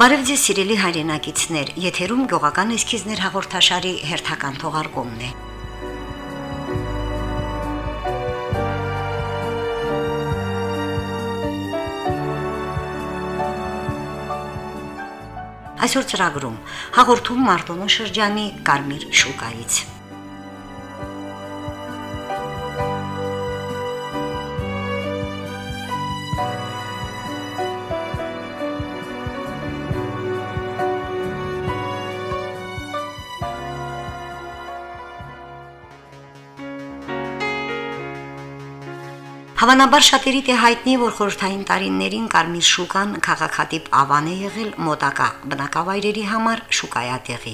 Բարև ձեզ սիրելի հայրենակիցներ, եթերում գյուղական էսքիզներ հաղորդաշարի հերթական թողարկումն է։ Այսօր ծրագրում հաղորդում Մարտոնու շրջանի Կարմիր շուկայից։ Հավանաբար շատերիդ է հայտնի, որ խորհրդային տարիներին Կարմիր շուկան քաղաքատիպ ավան է եղել մոտակա բնակավայրերի համար շուկայատեղի։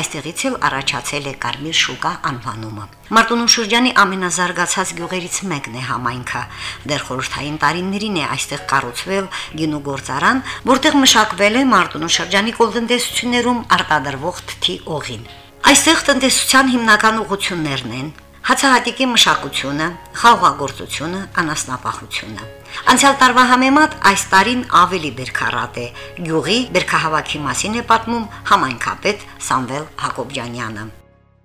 Այստեղից էլ առաջացել է Կարմիր շուկա անվանումը։ Մարտունու շրջանի ամենազարգացած գյուղերից մեկն է համայնքը։ Դեռ խորհրդային տարիներին է այստեղ կառուցվել գինու գործարան, որտեղ մշակվել է Մարտունու շրջանի կոլտնտեսություններում արտադրվող թթի օղին։ Այստեղ տնտեսության հիմնական ուղություններն են հացահատիկի մշակությունը, խաղողագործությունը, անասնապահությունը։ Անցյալ տարվա համեմատ այս տարին ավելի բերքարատ է։ Գյուղի բերքահավաքի մասին է պատմում համայնքապետ Սամվել Հակոբյանյանը։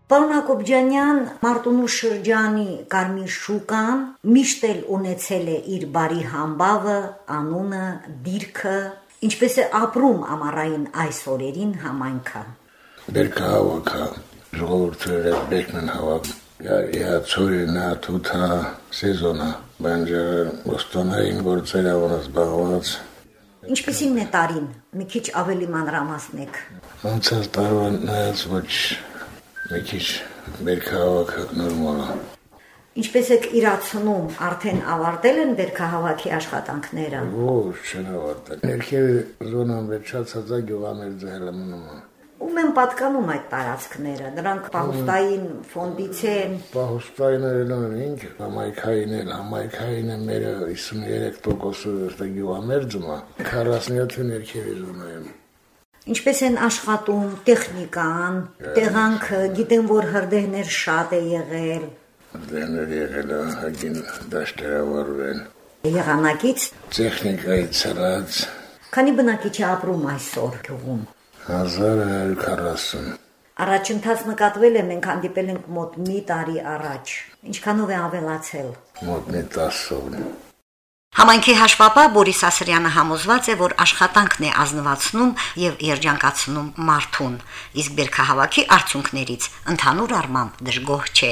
Պարոն Հակոբյանյան, Մարտունու շրջանի Կարմիր շուկան միշտ էլ ունեցել է իր բարի համբավը, անունը, դիրքը, ինչպես է ապրում ամառային այս օրերին համայնքը։ Բերքահավաքը ժողովուրդը բերքն հավաք Я ծորինա թութա սեզոնա բանջը ոստոնային գործերը որոնց զբաղված Ինչպեսին է տարին մի քիչ ավելի մանրամասնեք Անցած տարվան նայած ոչ մի քիչ մեր քաղաքը նորմալ է Ինչպես եք իրացնում արդեն ավարտել են վերքահավաքի աշխատանքները Ոչ չեն ավարտել Ներքևի զոնան վերջացած է գյուղամերձը հելմնում է Ում են պատկանում այդ տարածքները։ Նրանք պահուստային ֆոնդից են։ Պահուստայիններն են ինչ, համայնքային են, համայնքային են մերը 53%-ը ստեգյուամերձում է, 47-ը ներքևի զոնայում։ Ինչպես են աշխատում տեխնիկան, տեղանքը, գիտեմ որ հրդեհներ շատ է եղել։ Հրդեհներ եղել է, հագին դաշտերավորվել։ Եղանակից տեխնիկայի ցած։ Քանի բնակիչ է ապրում այսօր գյուղում։ 1140 Առաջընթաց նկատվել է, մենք հանդիպել ենք մոտ մի տարի առաջ։ Ինչքանով է ավելացել։ Մոտ մի 10-ով։ Համայնքի հաշվապահ Բորիս Ասրյանը համոզված է, որ աշխատանքն է ազնվացնում եւ երջանկացնում մարդուն, իսկ բերքահավաքի արդյունքներից ընդհանուր առմամբ դժգոհ չէ։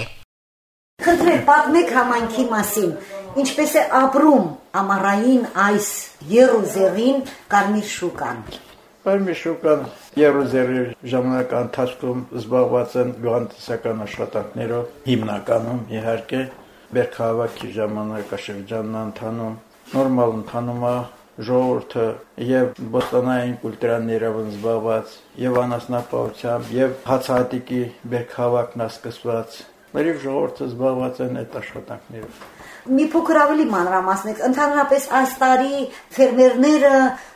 Խնդրեմ, պատմեք համայնքի մասին, ինչպես է ապրում ամառային այս երուզերին Կարմիր շուկան։ Արմի շուկան Երուսաղեմի ժամանակա ընթացքում զբաղված են գյուղատնտեսական աշխատանքներով, հիմնականում իհարկե Բերքահավաքի ժամանակաշրջանն ընթանում, նորմալ ընթանում է ժողովուրդը եւ բոստանային կուլտուրաներով զբաղված եւ անասնապահությամբ եւ հացահատիկի բերքահավաքն սկսված Մեր ժողովուրդը զբաղված են այդ աշխատանքներով մի փոքր ավելի մանրամասնեք ընդհանրապես այս տարի ֆերմերները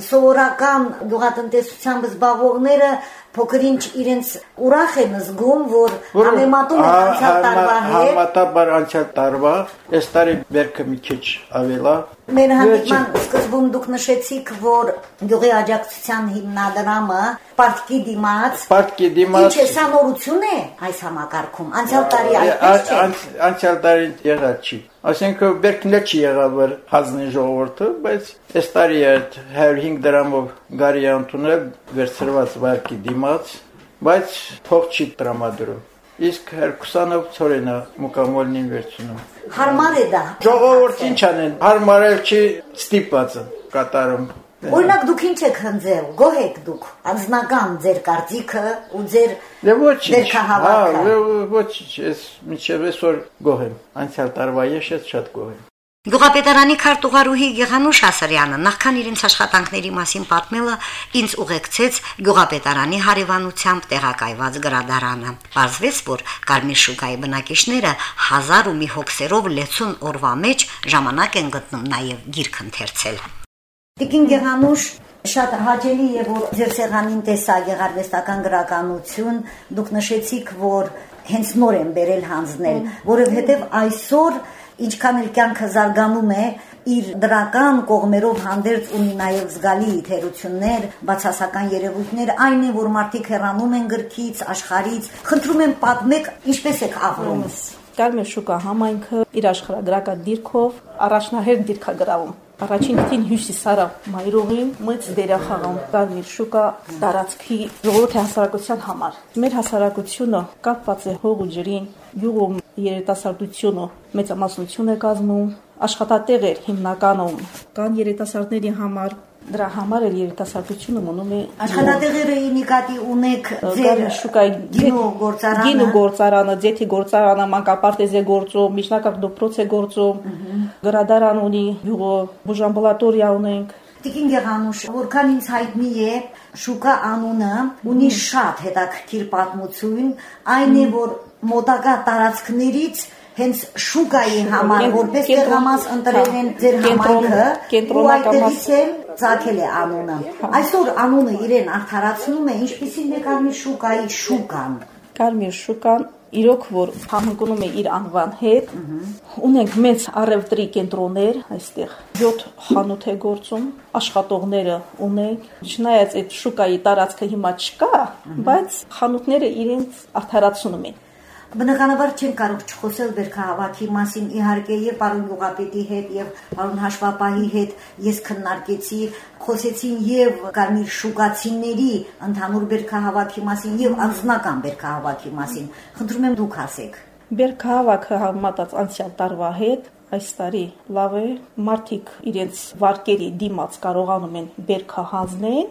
սովորական գյուղատնտեսությամբ զբաղվողները փոքրինչ իրենց ուրախ են զգում, որ համեմատում են անցյալ տարվա հետ։ Համատաբար անցյալ տարվա, այս տարի բերքը մի քիչ ավելա։ Մեր հանդիպման սկզբում դուք նշեցիք, որ գյուղի աջակցության հիմնադրամը Պարտքի դիմաց Պարտքի դիմաց Ինչ է սա նորություն է այս համակարգում։ Անցյալ տարի այդպես չէ։ Անցյալ տարի եղած չի։ Այսինքն բերքն չի եղավ հազնի ժողովուրդը, բայց այս տարի այդ 105 դրամով գարի ընդունել վերցրված վարկի դիմաց, բայց փող չի տրամադրում։ Իսկ 20-ով ծորենա մուկամոլնին վերցնում։ Հարմար է դա։ Ժողովուրդ ինչ անեն, հարմարել չի ստիպված կատարում։ Օրինակ դուք ինչ եք հնձել, գոհ եք դուք, անձնական ձեր կարծիքը ու ձեր Դե ոչինչ։ Հա, ոչինչ, ես միջև այսօր գոհ եմ։ Անցյալ տարվա ես շատ գոհ եմ։ Գյուղապետարանի քարտուղարուհի Գեղանուշ Ասարյանը նախքան իրենց աշխատանքների մասին պատմելը ինձ ուղեկցեց գյուղապետարանի հարևանությամբ տեղակայված գրադարանը։ Պարզվեց, որ Կարմիր շուկայի բնակիչները հազար ու մի հոգսերով լեցուն օրվա մեջ ժամանակ են գտնում նաև գիրք ընթերցել։ Տիկին Գեղանուշ, Շատ հաճելի է որ ձեր սեղանին տեսա գեղարվեստական գրականություն, դուք նշեցիք, որ հենց նոր են բերել հանձնել, որովհետև այսօր ինչքան էլ կյանքը զարգանում է, իր դրական կողմերով հանդերձ ունի նաև զգալի թերություններ, բացասական երևույթներ, այն է, որ մարդիկ հեռանում են գրքից, աշխարից։ Խնդրում եմ պատմեք, ինչպես եք ապրում։ Կարմիր շուկա համայնքը իր աշխարհագրական դիրքով առաջնահերթ դիրքագրավում առաջին թին հյուսիսարա մայրուղին մեծ դեր խաղում Կարմիր շուկա տարածքի ժողովրդի հասարակության համար։ Մեր հասարակությունը կապված է հող ու ջրին, յուղում երիտասարդությունը մեծամասնություն է կազմում, աշխատատեղեր հիմնականում կան երիտասարդների համար դրա համար էլ երիտասարդությունը մնում է աշխատատեղերը նկատի ունեք ձեր շուկայի գինու գործարանը գինու գործարանը ձեթի գործարանը մանկապարտեզ է գործում միջնակարգ դոպրոց է գործում գրադարան ունի յուղը բուժամբուլատորիա ունենք Տիկին Գեղանուշ, որքան ինձ հայտնի է, շուկա անունը ունի շատ հետաքրքիր պատմություն, այն է, որ մոտակա տարածքներից հենց շուկայի համար որպես տեղամաս ընտրել են ձեր համայնքը էլ ցակել է անունը այսօր անունը իրեն արդարացնում է ինչպեսին է կարմիր շուկայի շուկան կարմիր շուկան իրոք որ համընկնում է իր անվան հետ ունենք մեծ առևտրի կենտրոններ այստեղ 7 խանութ է գործում աշխատողները ունենք չնայած այդ շուկայի տարածքը հիմա չկա բայց խանութները իրենց արդարացնում են Բնականաբար չեն կարող չխոսել βέρքահավաքի մասին։ Իհարկե, եւ պարոն Լուգապետի հետ եւ պարոն Հաշվապահի հետ ես քննարկեցի, խոսեցին եւ Կարմիր Շուկացիների ընդհանուր βέρքահավաքի մասին եւ անձնական βέρքահավաքի մասին։ Խնդրում եմ դուք ասեք։ Բերքահավաքը համատած անցյալ տարվա հետ այս տարի լավ է մարդիկ իրենց վարկերի դիմաց կարողանում են բերքա հանձնեն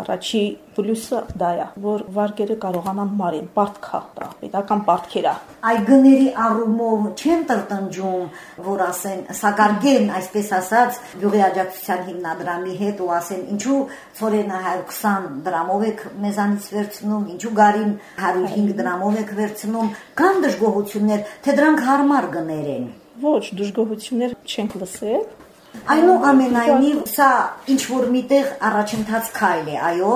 առաջի պլյուսը դա է որ վարկերը կարողանան մարեն պարտքա դա պետական պարտքերա այ գների առումով չեն տրտնջում որ ասեն սակարգեն այսպես ասած գյուղի աջակցության հիմնադրամի հետ ու ասեն ինչու ծորենը 120 դրամով եք մեզանից վերցնում ինչու գարին 105 դրամով եք վերցնում կան դժգոհություններ թե դրանք հարմար գներ են Ոչ, դժգոհություններ չենք լսել։ Այնուամենայնիվ սա ինչ որ միտեղ առաջընթաց քայլ է, այո։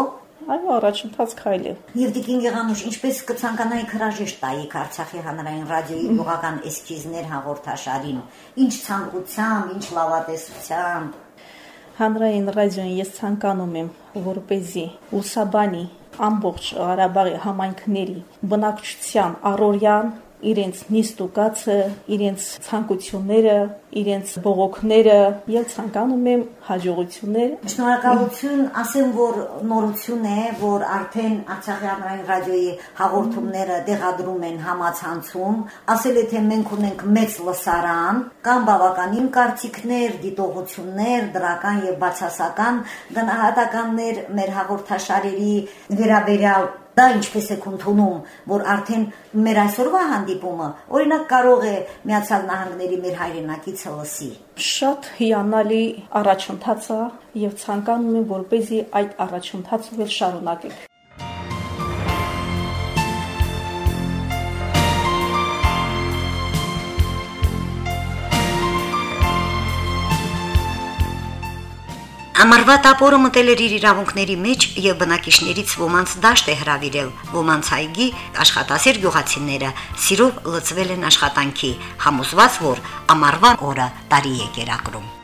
Այո, առաջընթաց քայլ է։ Եվդիկին Գեղանուշ, ինչպես կցանկանայիք հրաժեշտ տայիք Արցախի հանրային ռադիոյի յուղական էսքիզներ հաղորդաշարին։ Ինչ ցանկությամբ, ինչ լավատեսությամբ։ Հանրային ռադիոն ես ցանկանում եմ, որպեսզի ուսաբանի ամբողջ Ղարաբաղի համայնքների բնակչության առօրյան իրենց նիստուկացը, իրենց ցանկությունները, իրենց բողոքները եւ ցանկանում եմ հաջողություններ։ Շնորհակալություն, ասեմ, որ նորություն է, որ արդեն Արցախի հանրային ռադիոյի հաղորդումները տեղադրում են համացանցում, ասել է թե մենք ունենք մեծ լսարան, կան բավականին կարծիքներ, դիտողություններ, դրական եւ բացասական գնահատականներ մեր հաղորդաշարերի վերաբերյալ Դա ինչպես է ընդունում, որ արդեն մեր այսօրվա հանդիպումը օրինակ կարող է Միացյալ Նահանգների մեր հայրենակիցը լսի։ Շատ հիանալի առաջընթաց է եւ ցանկանում եմ որպեսզի այդ առաջընթացը շարունակենք։ Ամառվա տապորը մտել էր իր իրավունքների մեջ եւ բնակիչներից ոմանց դաշտ է հravirել, ոմանց այգի աշխատասեր գյուղացիները սիրով լծվել են աշխատանքի, համոզված որ ամառվա օրը տարի է կերակրում։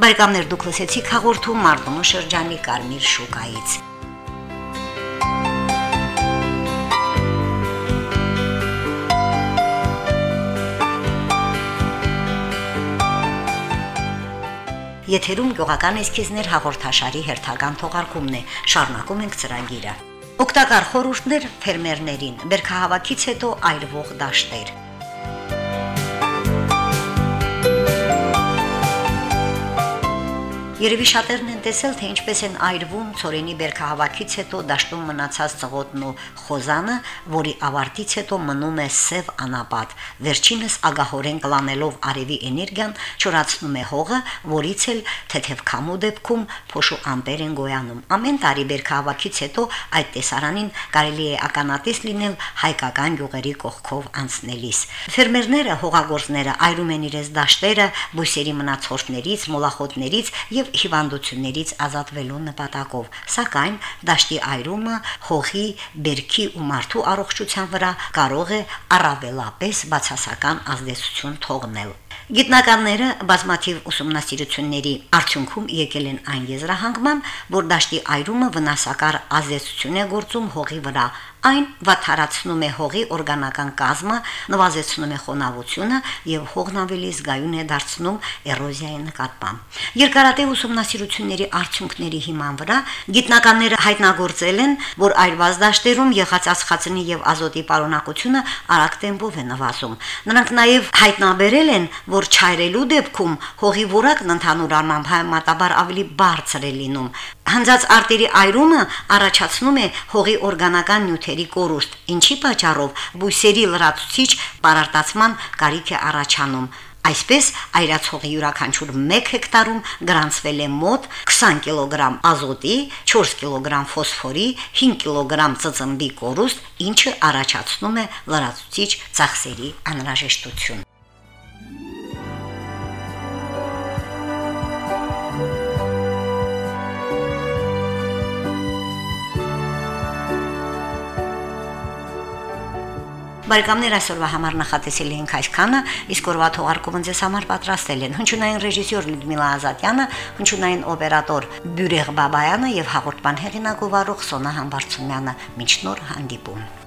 Բարեկամներ դուք լսեցիք հաղորդում Մարտոնու շրջանի Կարմիր շուկայից։ Եթերում գյուղական էսքիզներ հաղորդաշարի հերթական թողարկումն է։ Շարունակում ենք ծրագիրը։ Օգտակար խորհուրդներ ֆերմերներին, բերքահավաքից հետո այրվող դաշտեր։ Երևի շատերն են տեսել, թե ինչպես են այրվում ծորենի բերքահավաքից հետո դաշտում մնացած ծղոտն ու խոզանը, որի ավարտից հետո մնում է սև անապատ։ Վերջինս ագահորեն կլանելով արևի էներգիան չորացնում է հողը, որից էլ թեթև քամու դեպքում փոշու ամպեր են գոյանում։ Ամեն տարի բերքահավաքից հետո այդ տեսարանին կարելի է ականատես լինել հայկական յուղերի կողքով անցնելիս։ Ֆերմերները, հողագործները այրում են իրենց դաշտերը բույսերի մնացորդներից, մոլախոտներից եւ հիվանդություններից ազատվելու նպատակով, սակայն դաշտի այրումը հողի, բերքի ու մարդու առողջության վրա կարող է առավելապես բացասական ազդեցություն թողնել։ Գիտնականները բազմաթիվ ուսումնասիրությունների արդյունքում եկել են այն եզրահանգման, որ դաշտի այրումը վնասակար ազդեցություն է գործում հողի վրա, այն վատթարացնում է հողի օրգանական կազմը, նվազեցնում է խոնավությունը եւ հողն ավելի զգայուն է դարձնում էրոզիայի նկատմամբ։ Երկարատև ուսումնասիրությունների արդյունքների հիման վրա գիտնականները հայտնագործել են, որ այրված դաշտերում եղած ածխածնի եւ ազոտի պարունակությունը արագ տեմպով է նվազում։ Նրանք նաեւ հայտնաբերել են, որ չայրելու դեպքում հողի որակն ընդհանուր առմամբ համատաբար ավելի բարձր է լինում։ Հանձած արտերի այրումը առաջացնում է հողի օրգանական նյութերի կորուստ, ինչի պատճառով բույսերի լրացուցիչ պարարտացման կարիք է առաջանում։ Այսպես այրացողի յուրաքանչյուր 1 հեկտարում գրանցվել է մոտ 20 կիլոգրամ ազոտի, 4 կիլոգրամ ֆոսֆորի, 5 կիլոգրամ ծծմբի կորուստ, ինչը առաջացնում է լրացուցիչ ծախսերի անհրաժեշտություն։ Բարեկամներ այսօրվա համար նախատեսել էինք այսքանը, իսկ օրվա թողարկումը ձեզ համար պատրաստել են հնչյունային ռեժիսոր Լյուդմիլա Ազատյանը, հնչյունային օպերատոր Բյուրեղ Բաբայանը եւ հաղորդման հեղինակ ու վարող Սոնա Համբարձումյանը։ Մինչ նոր հանդիպում։